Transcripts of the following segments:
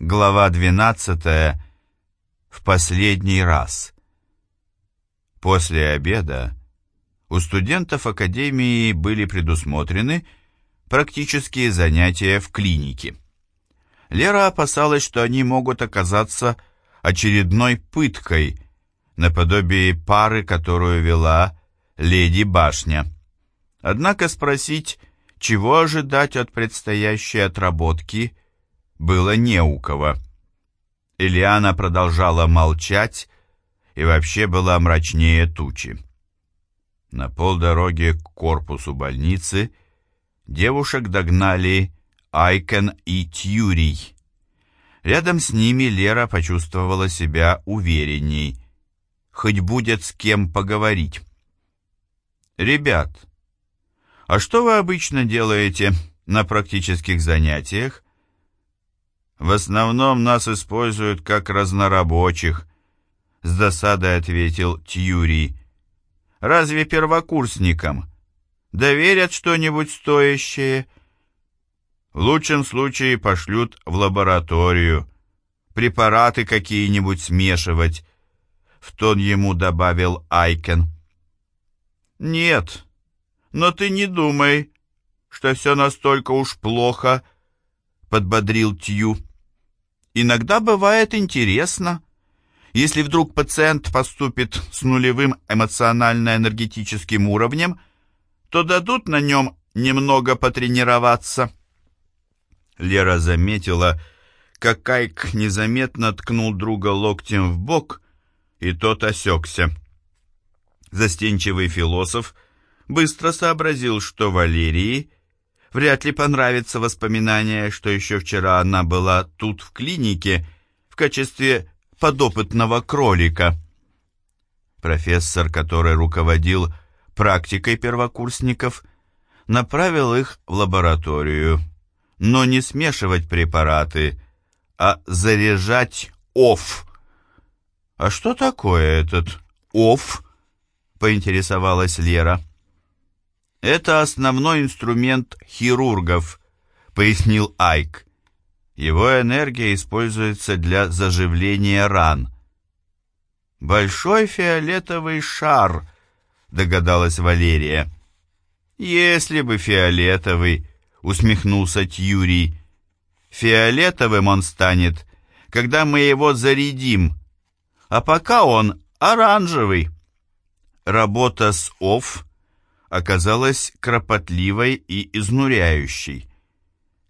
Глава 12. В последний раз. После обеда у студентов академии были предусмотрены практические занятия в клинике. Лера опасалась, что они могут оказаться очередной пыткой, наподобие пары, которую вела леди Башня. Однако спросить, чего ожидать от предстоящей отработки – было не у кого. Ильяна продолжала молчать и вообще была мрачнее тучи. На полдороге к корпусу больницы девушек догнали Айкен и Тьюрий. Рядом с ними Лера почувствовала себя уверенней. Хоть будет с кем поговорить. «Ребят, а что вы обычно делаете на практических занятиях?» В основном нас используют как разнорабочих, с досадой ответил Тьюри. Разве первокурсникам доверят что-нибудь стоящее? В лучшем случае пошлют в лабораторию, препараты какие-нибудь смешивать, в тон ему добавил Айкен. Нет, но ты не думай, что все настолько уж плохо, подбодрил Тью. Иногда бывает интересно. Если вдруг пациент поступит с нулевым эмоционально-энергетическим уровнем, то дадут на нем немного потренироваться. Лера заметила, как Кайк незаметно ткнул друга локтем в бок, и тот осекся. Застенчивый философ быстро сообразил, что Валерии Вряд ли понравится воспоминание, что еще вчера она была тут в клинике в качестве подопытного кролика. Профессор, который руководил практикой первокурсников, направил их в лабораторию, но не смешивать препараты, а заряжать ОФ. «А что такое этот ОФ?» — поинтересовалась Лера. «Это основной инструмент хирургов», — пояснил Айк. «Его энергия используется для заживления ран». «Большой фиолетовый шар», — догадалась Валерия. «Если бы фиолетовый», — усмехнулся Тьюрий. «Фиолетовым он станет, когда мы его зарядим, а пока он оранжевый». Работа с ОФ оказалась кропотливой и изнуряющей.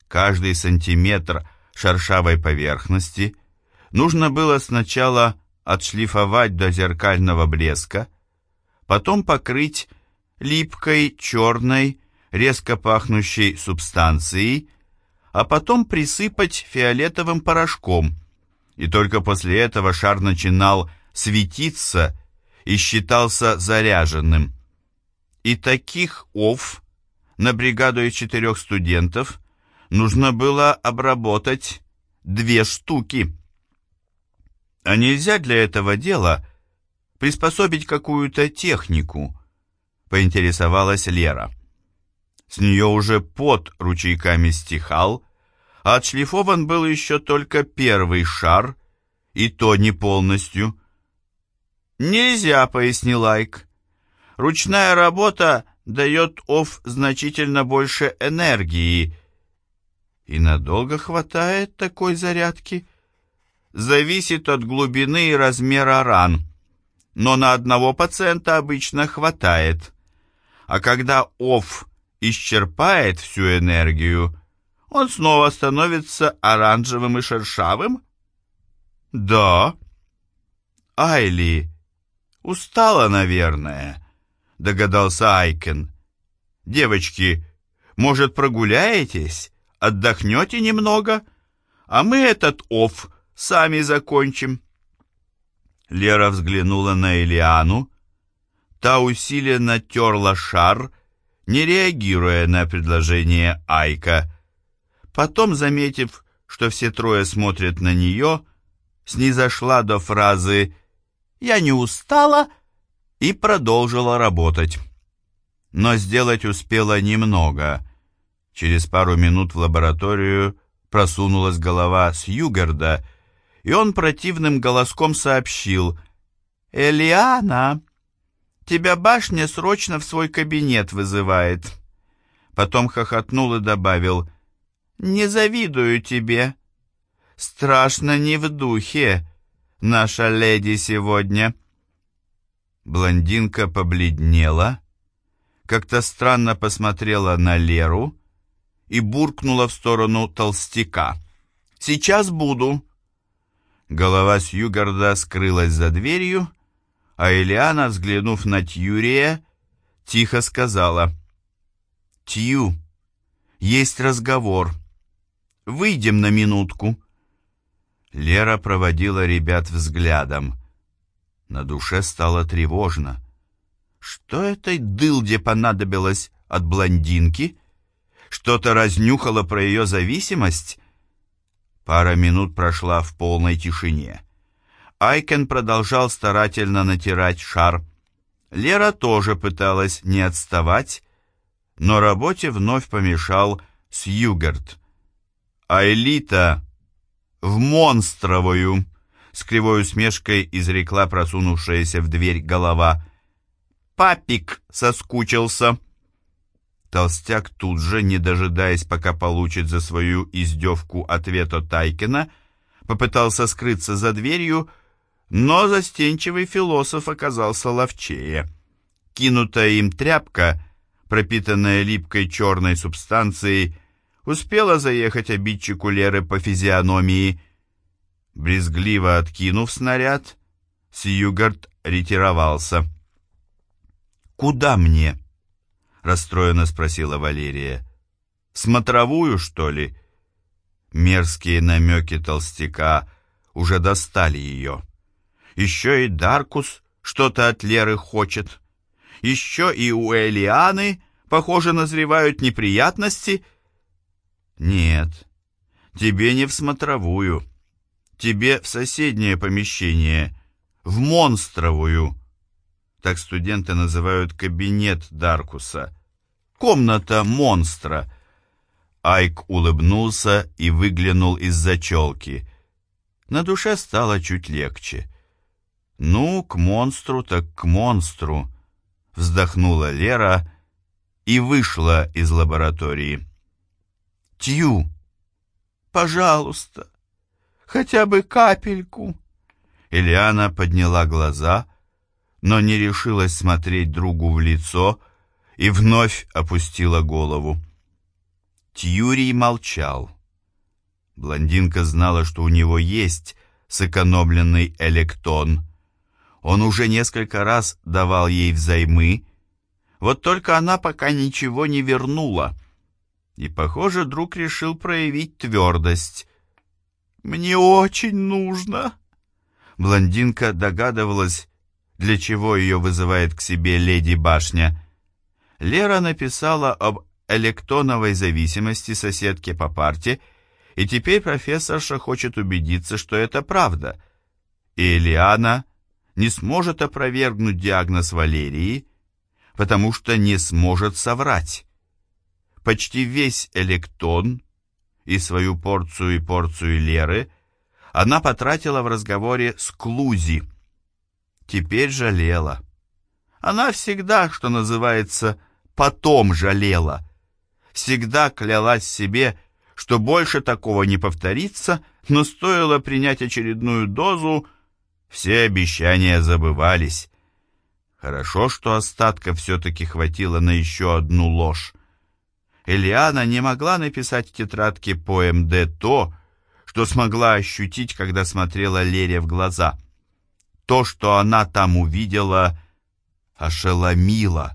Каждый сантиметр шершавой поверхности нужно было сначала отшлифовать до зеркального блеска, потом покрыть липкой, черной, резко пахнущей субстанцией, а потом присыпать фиолетовым порошком, и только после этого шар начинал светиться и считался заряженным и таких ов на бригаду из четырех студентов нужно было обработать две штуки. А нельзя для этого дела приспособить какую-то технику, поинтересовалась Лера. С нее уже под ручейками стихал, а отшлифован был еще только первый шар, и то не полностью. «Нельзя», — пояснил Айк. Ручная работа дает ОФ значительно больше энергии. И надолго хватает такой зарядки? Зависит от глубины и размера ран. Но на одного пациента обычно хватает. А когда ОФ исчерпает всю энергию, он снова становится оранжевым и шершавым? Да. Айли, устала, наверное догадался Айкен. «Девочки, может, прогуляетесь? Отдохнете немного? А мы этот оф сами закончим». Лера взглянула на Элиану. Та усиленно терла шар, не реагируя на предложение Айка. Потом, заметив, что все трое смотрят на нее, снизошла до фразы «Я не устала, и продолжила работать. Но сделать успела немного. Через пару минут в лабораторию просунулась голова Сьюгарда, и он противным голоском сообщил «Элиана, тебя башня срочно в свой кабинет вызывает». Потом хохотнул и добавил «Не завидую тебе. Страшно не в духе, наша леди сегодня». Блондинка побледнела, как-то странно посмотрела на Леру и буркнула в сторону толстяка. «Сейчас буду». Голова Сьюгарда скрылась за дверью, а Элиана, взглянув на Тьюрия, тихо сказала «Тью, есть разговор. Выйдем на минутку». Лера проводила ребят взглядом. На душе стало тревожно. Что этой дылде понадобилось от блондинки? Что-то разнюхало про ее зависимость? Пара минут прошла в полной тишине. Айкен продолжал старательно натирать шар. Лера тоже пыталась не отставать, но работе вновь помешал Сьюгард. А элита в монстровую с кривой усмешкой изрекла просунувшаяся в дверь голова. «Папик соскучился!» Толстяк тут же, не дожидаясь, пока получит за свою издевку ответ от Тайкина, попытался скрыться за дверью, но застенчивый философ оказался ловчее. Кинутая им тряпка, пропитанная липкой черной субстанцией, успела заехать обидчику Леры по физиономии, Брезгливо откинув снаряд, Сьюгард ретировался. «Куда мне?» — расстроенно спросила Валерия. «Смотровую, что ли?» Мерзкие намеки толстяка уже достали ее. Еще и Даркус что-то от Леры хочет. Еще и у Элианы, похоже, назревают неприятности. «Нет, тебе не в смотровую», тебе в соседнее помещение, в монстровую. Так студенты называют кабинет Даркуса. Комната монстра. Айк улыбнулся и выглянул из-за челки. На душе стало чуть легче. «Ну, к монстру так к монстру», — вздохнула Лера и вышла из лаборатории. «Тью, пожалуйста, хотя бы капельку». Элиана подняла глаза, но не решилась смотреть другу в лицо и вновь опустила голову. Тьюрий молчал. Блондинка знала, что у него есть сэкономленный электон. Он уже несколько раз давал ей взаймы, вот только она пока ничего не вернула. И, похоже, друг решил проявить твердость. «Мне очень нужно». Блондинка догадывалась, для чего ее вызывает к себе леди Башня. Лера написала об электоновой зависимости соседке по парте, и теперь профессорша хочет убедиться, что это правда. И Элиана не сможет опровергнуть диагноз Валерии, потому что не сможет соврать. Почти весь электон и свою порцию и порцию Леры она потратила в разговоре с Клузи. Теперь жалела. Она всегда, что называется, потом жалела. Всегда клялась себе, что больше такого не повторится, но стоило принять очередную дозу, все обещания забывались. Хорошо, что остатка все-таки хватило на еще одну ложь. Элиана не могла написать в тетрадке по МД то, что смогла ощутить, когда смотрела Лере в глаза. То, что она там увидела, ошеломило.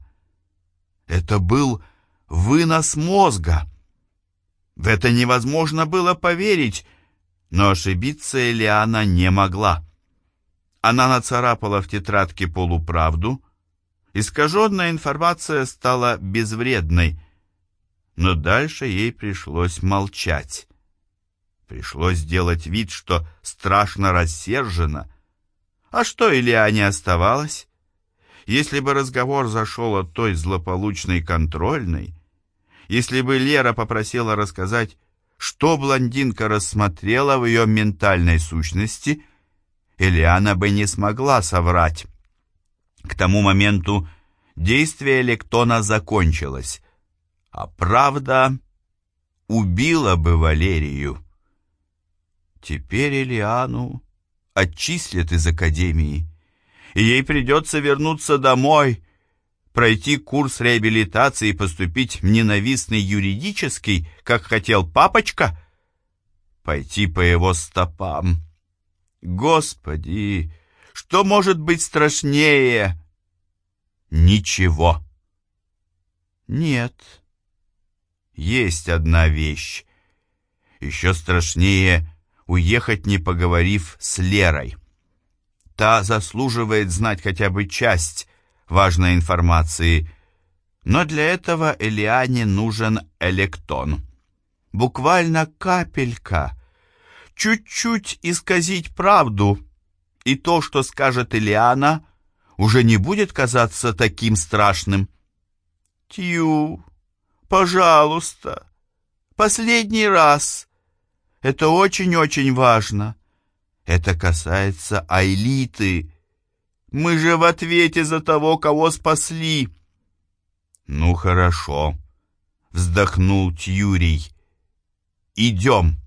Это был вынос мозга. В это невозможно было поверить, но ошибиться Элиана не могла. Она нацарапала в тетрадке полуправду. Искаженная информация стала безвредной — но дальше ей пришлось молчать. Пришлось сделать вид, что страшно рассержена. А что Ильяне оставалось? Если бы разговор зашел от той злополучной контрольной, если бы Лера попросила рассказать, Что блондинка рассмотрела в ее ментальной сущности, Элиана бы не смогла соврать. К тому моменту действие Лектона закончилось, а правда убила бы Валерию. Теперь Элиану отчислят из академии, и ей придется вернуться домой, пройти курс реабилитации и поступить в ненавистный юридический, как хотел папочка, пойти по его стопам. Господи, что может быть страшнее? Ничего. Нет. Есть одна вещь. Еще страшнее уехать, не поговорив с Лерой. Та заслуживает знать хотя бы часть важной информации, но для этого Элиане нужен электон. Буквально капелька, чуть-чуть исказить правду, и то, что скажет Элиана, уже не будет казаться таким страшным. «Тью, пожалуйста, последний раз», это очень-очень важно. Это касается Айлиты. Мы же в ответе за того, кого спасли. Ну хорошо, вздохнул Тюрий. Идем.